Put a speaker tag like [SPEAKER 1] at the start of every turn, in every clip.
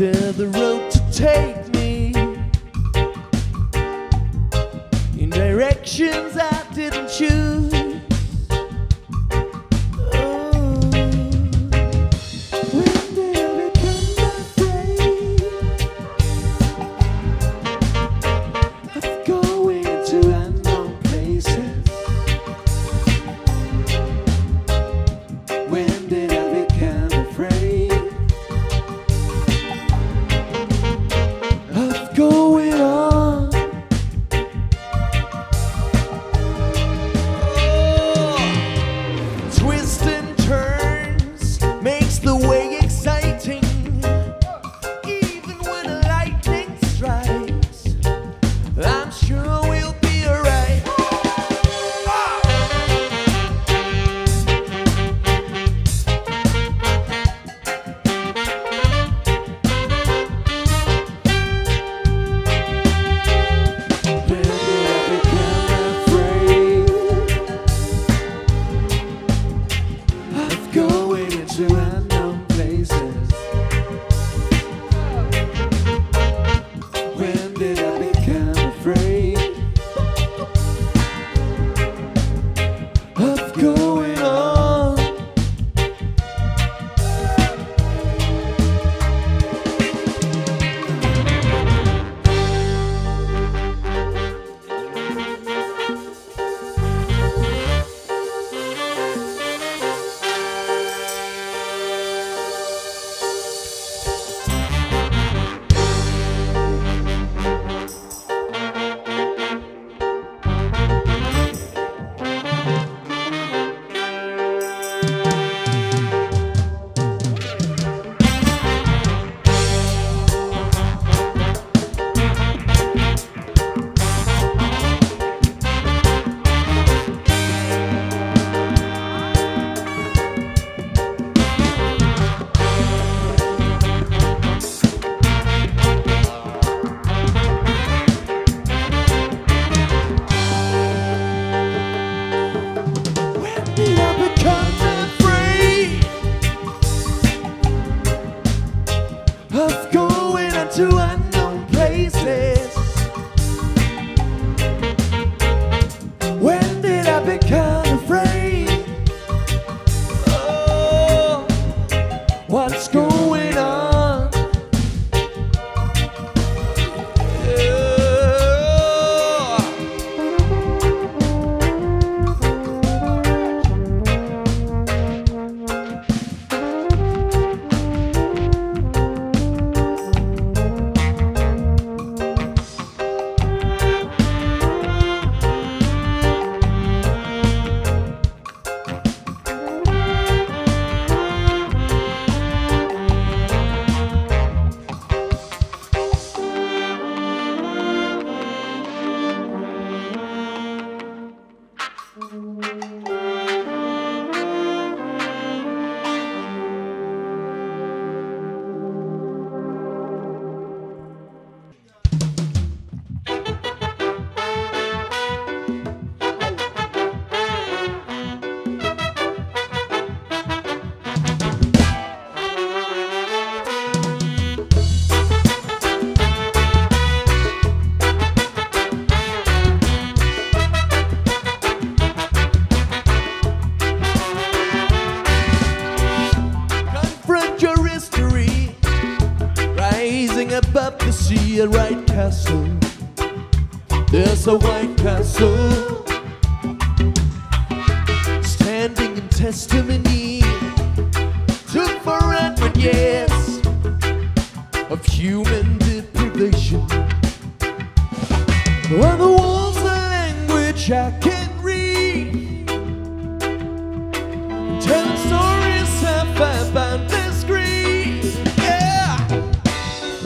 [SPEAKER 1] end the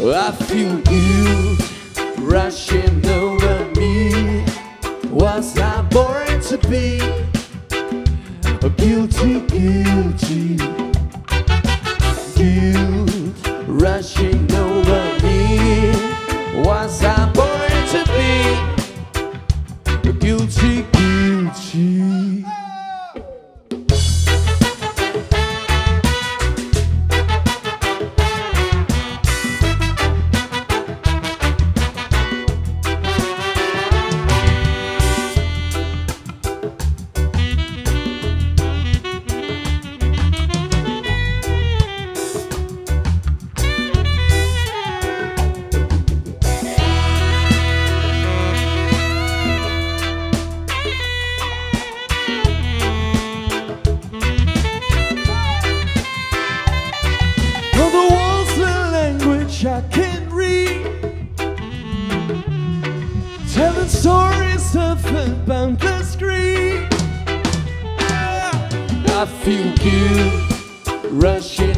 [SPEAKER 1] I feel you rushing over me. Was I born to be a guilty, guilty? guilt rushing. Cause she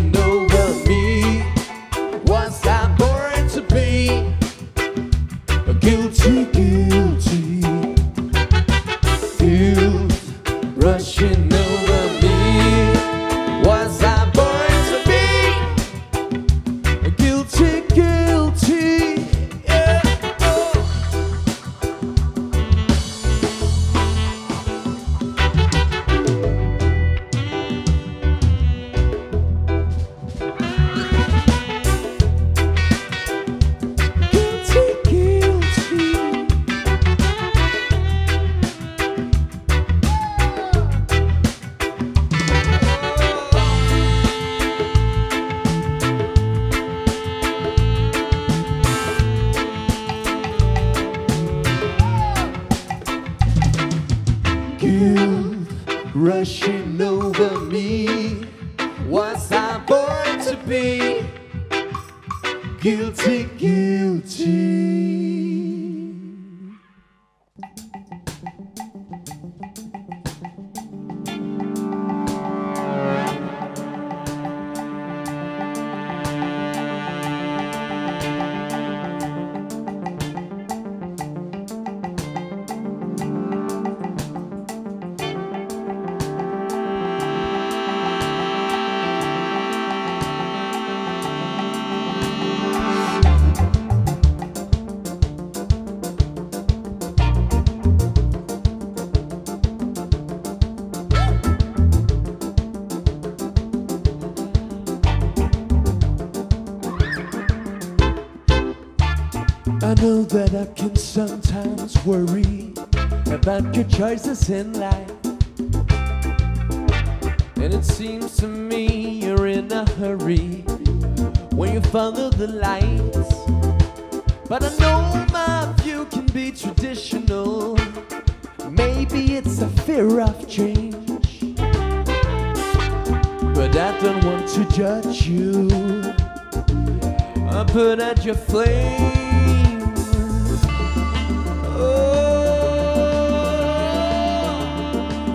[SPEAKER 1] your choices in life. And it seems to me you're in a hurry when you follow the lights. But I know my view can be traditional. Maybe it's a fear of change. But I don't want to judge you. I put out your flame.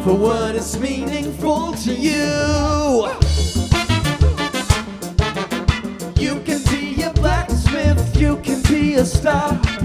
[SPEAKER 1] for what is meaningful to you. You can be a blacksmith, you can be a star.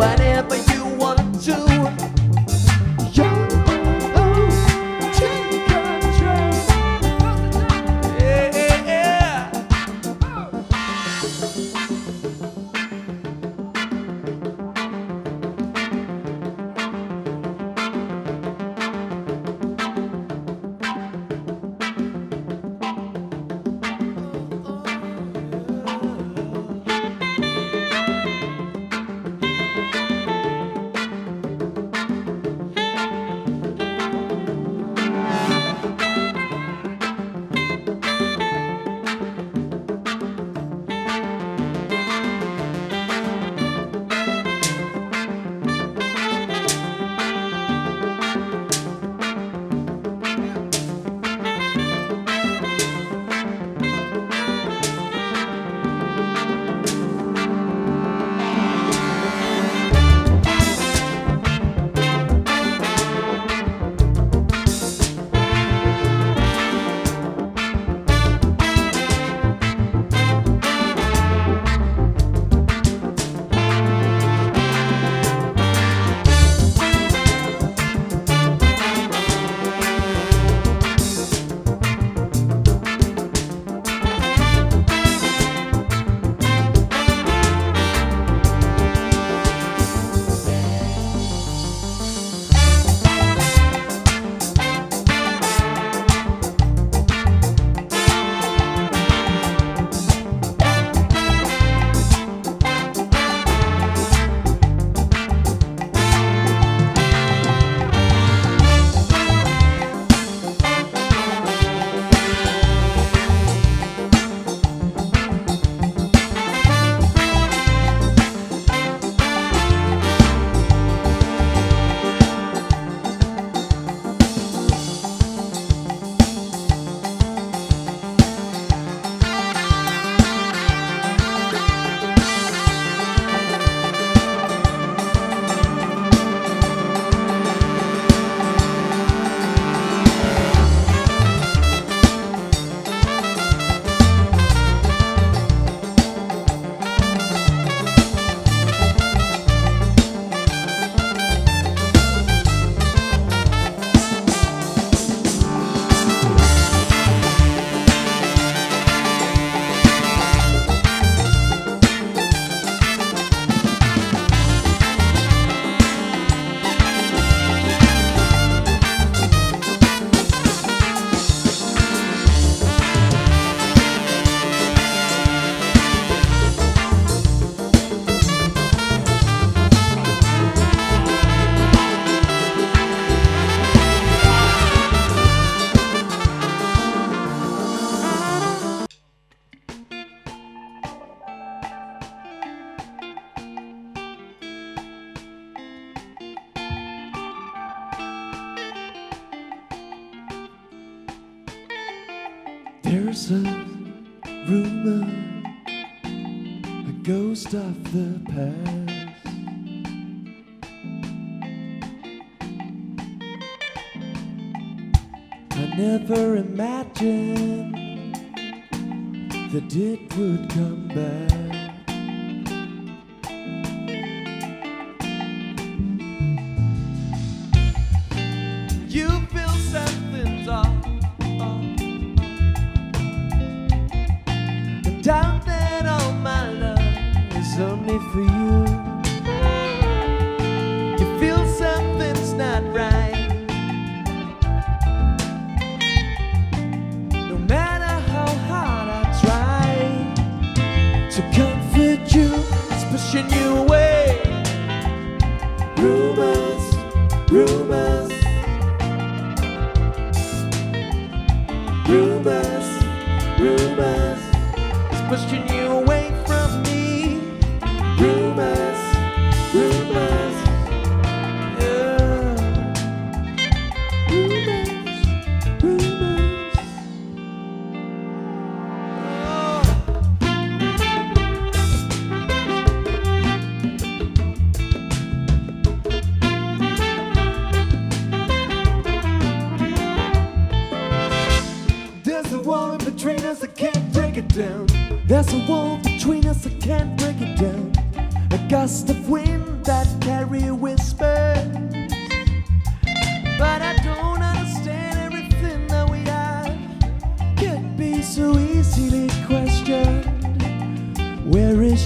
[SPEAKER 1] whatever for you.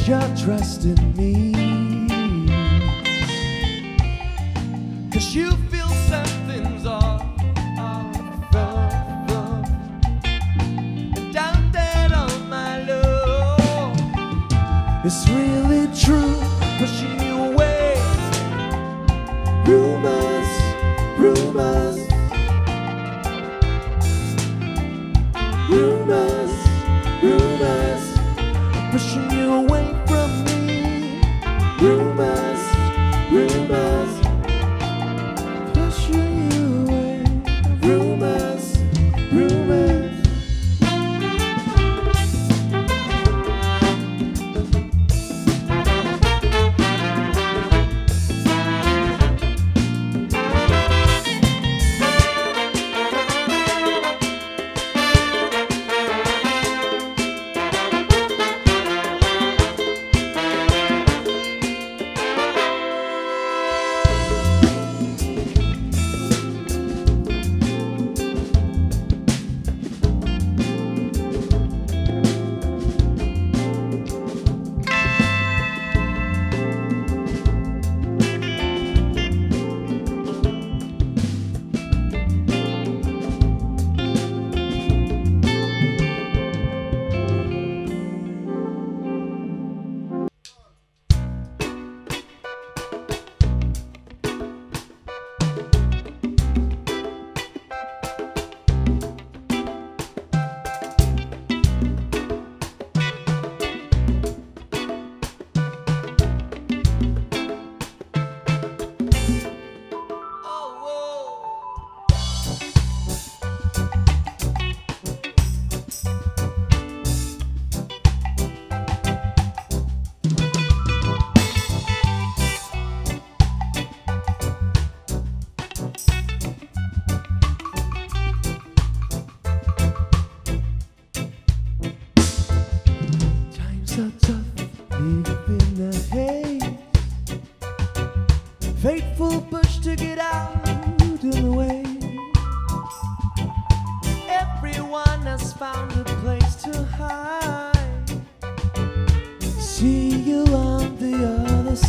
[SPEAKER 1] your trust in me.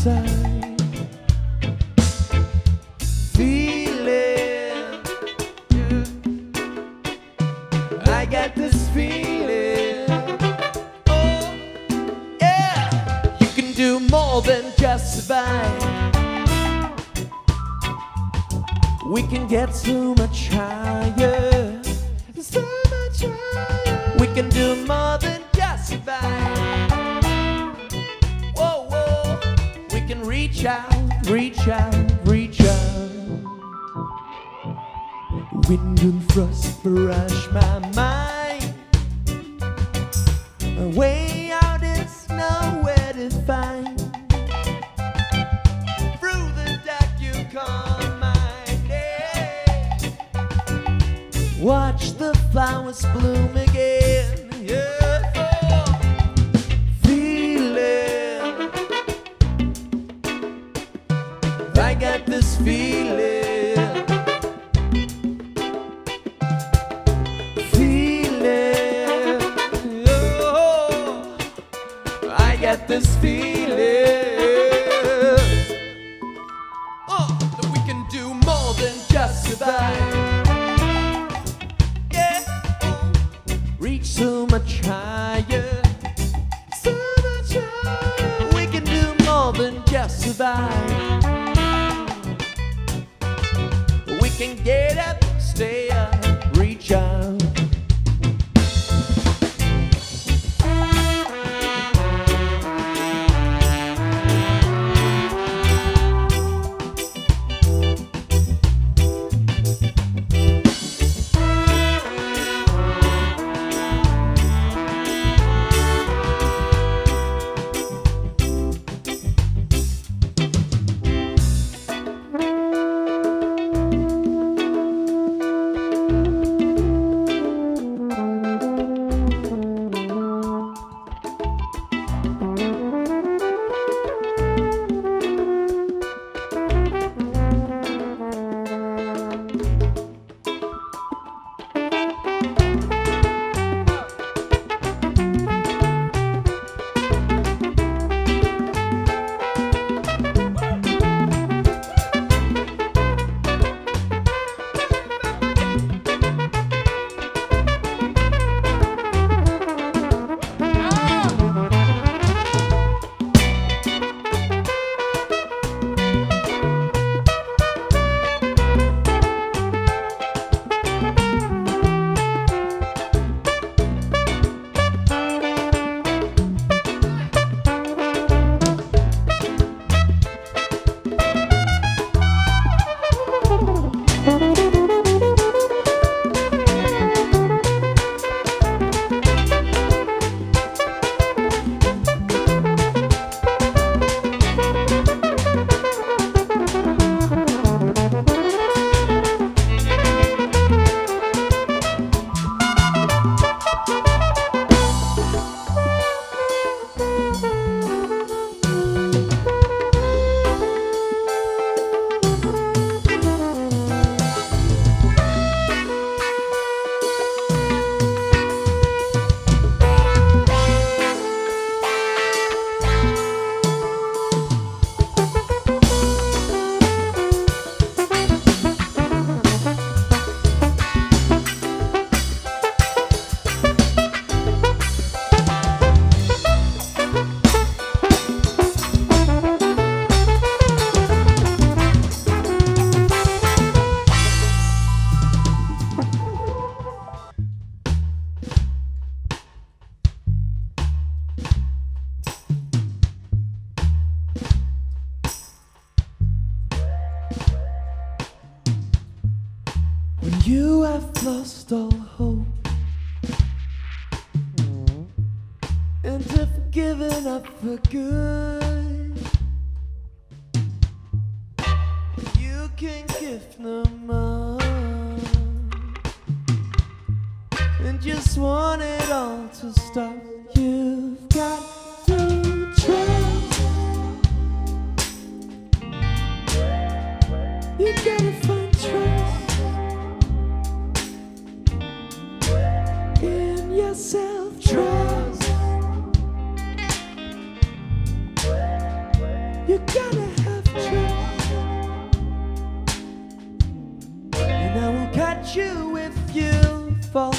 [SPEAKER 1] Feeling, I got this feeling. Oh, yeah, you can do more than just survive. We can get through. his feelings. Oh, that we can do more than just survive. Yeah, oh. reach so much higher, so much higher. We can do more than just survive. We can get up, stay up. I will catch you if you fall.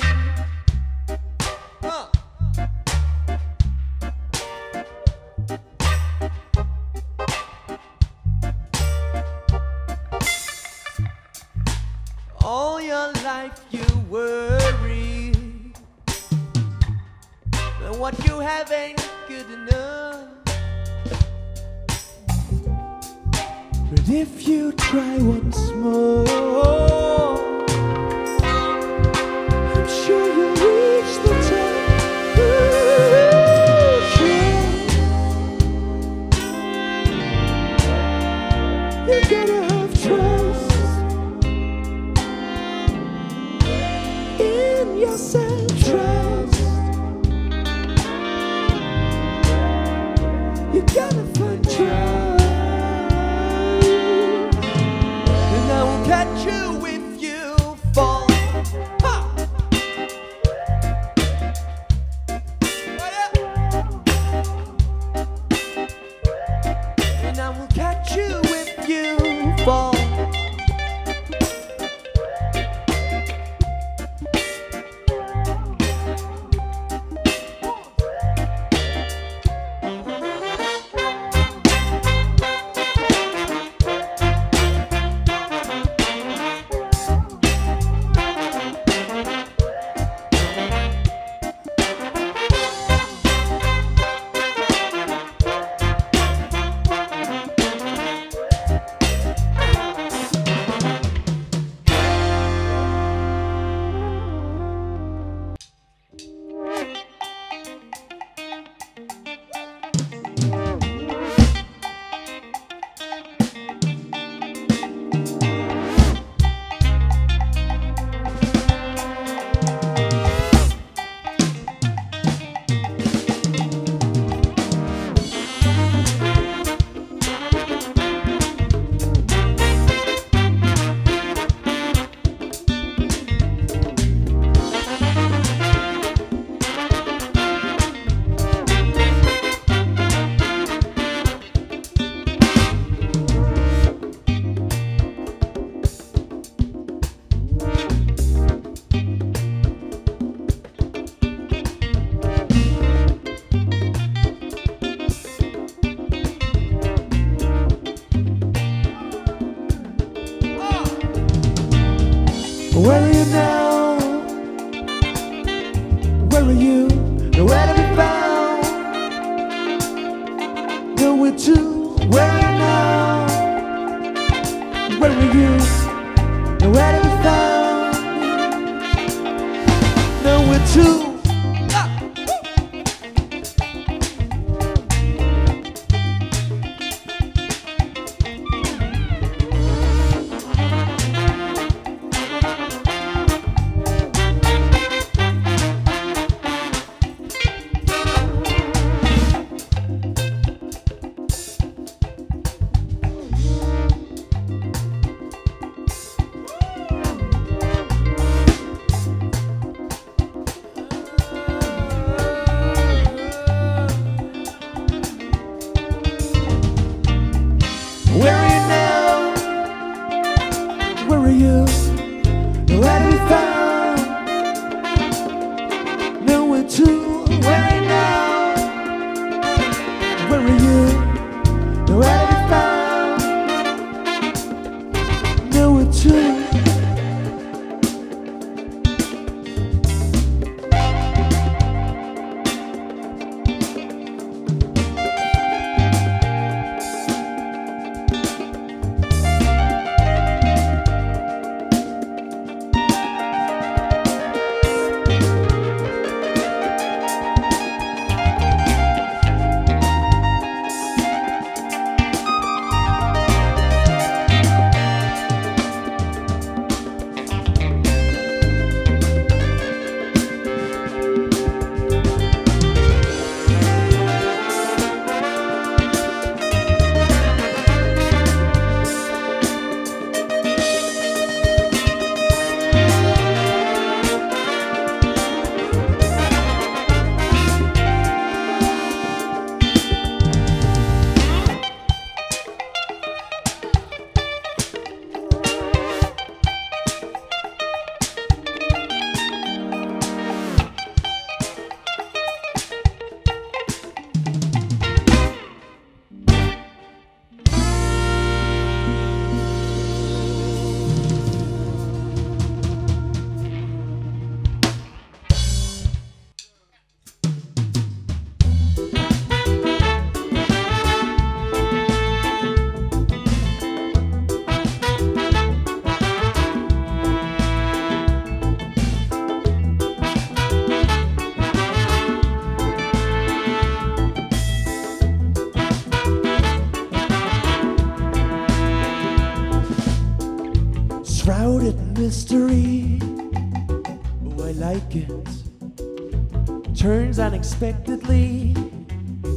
[SPEAKER 1] unexpectedly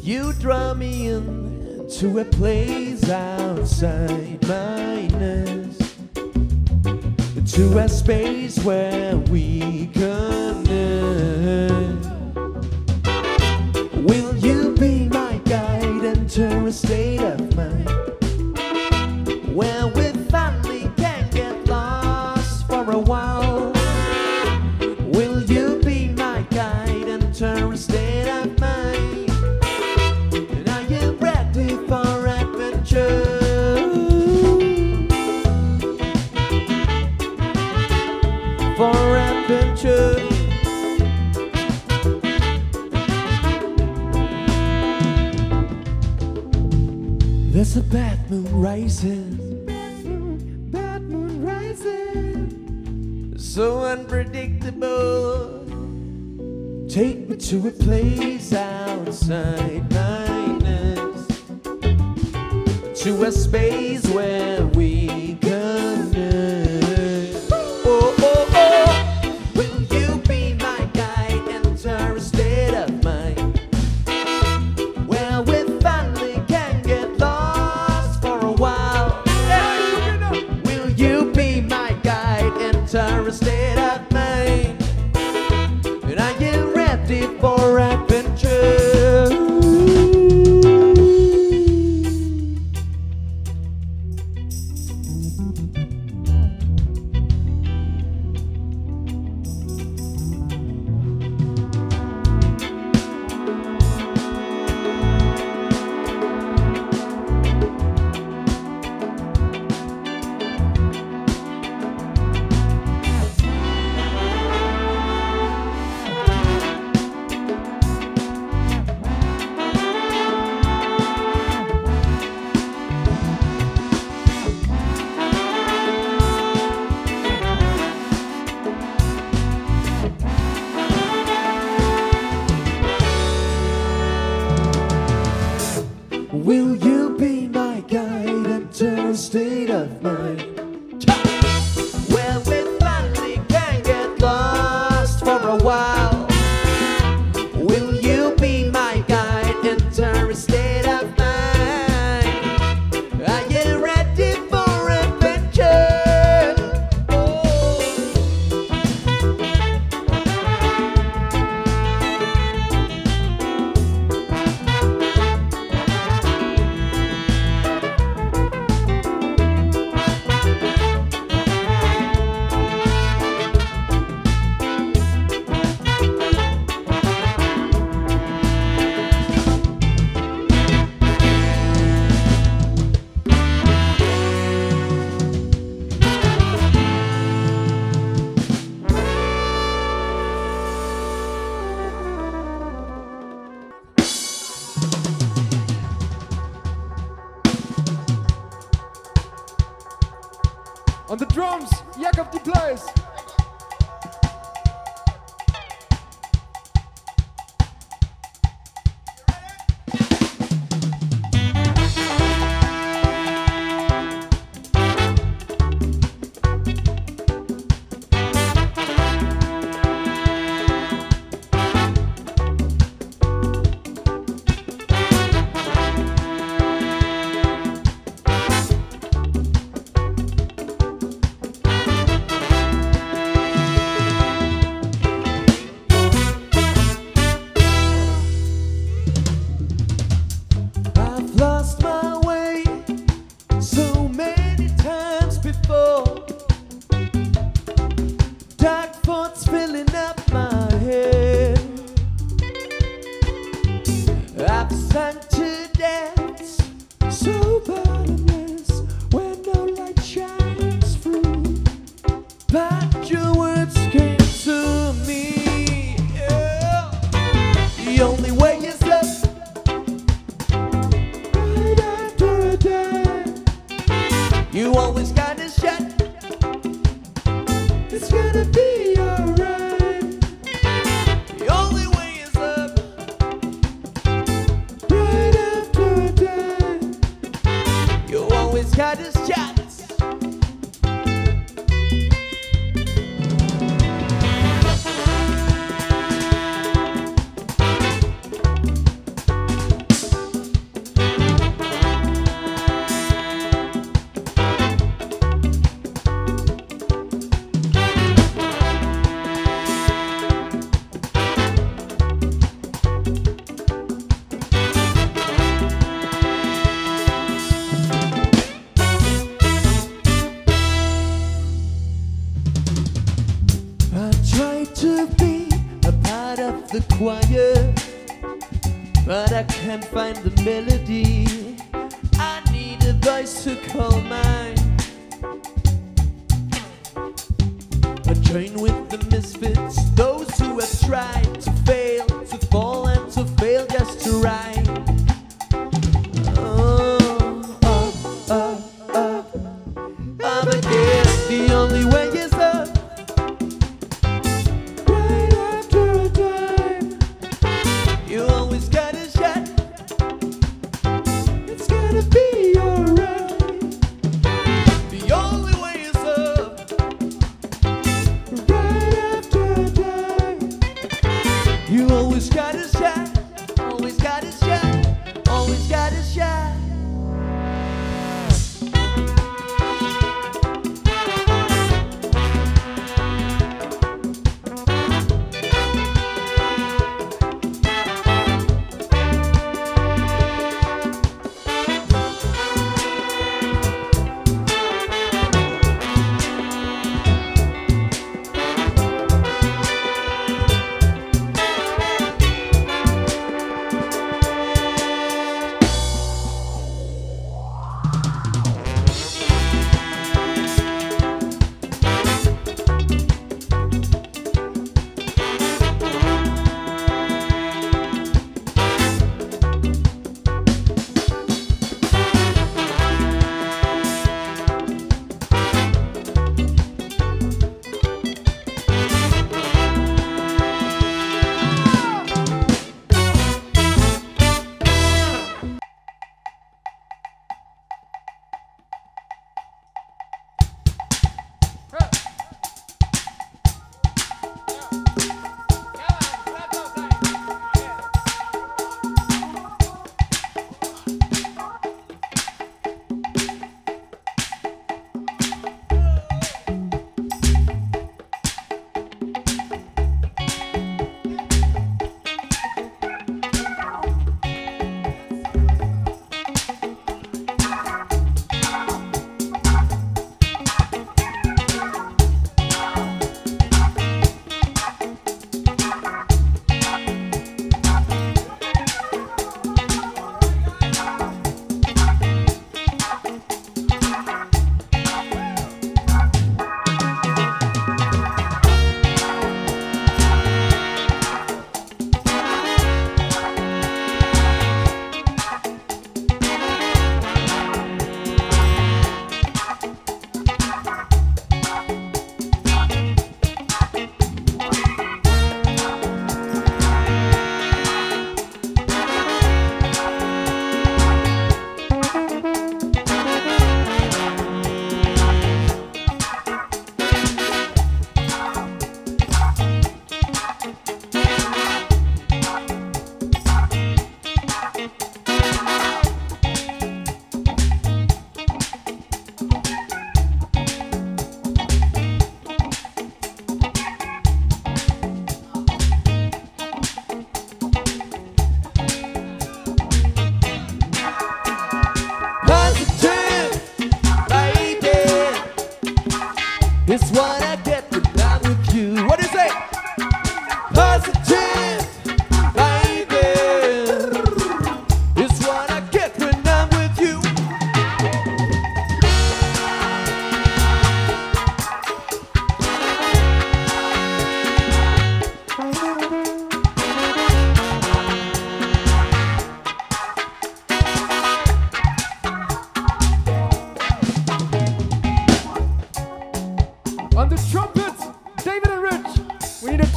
[SPEAKER 1] you draw me in to a place outside my nest to a space where we bad moon, bad moon rising, so unpredictable. Take me to a place outside.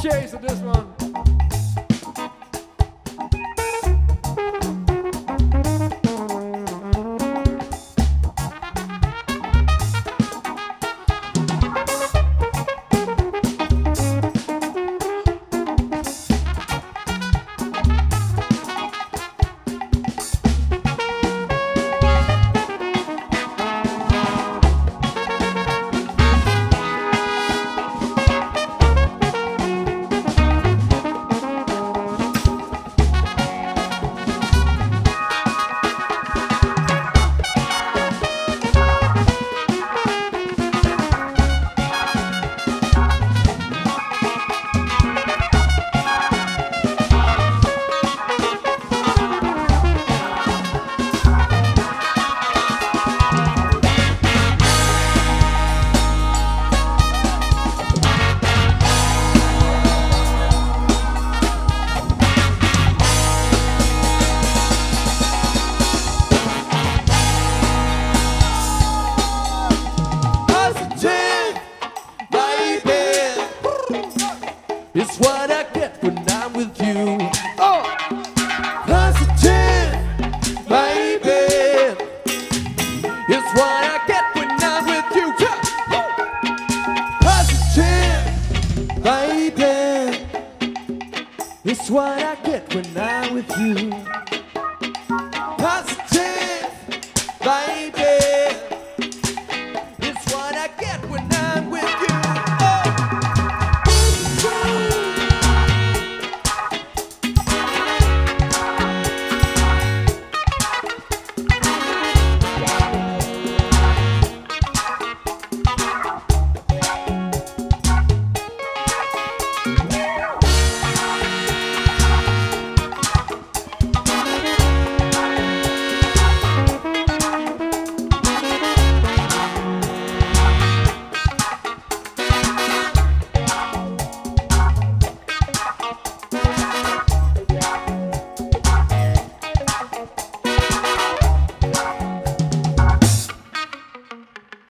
[SPEAKER 2] On this one.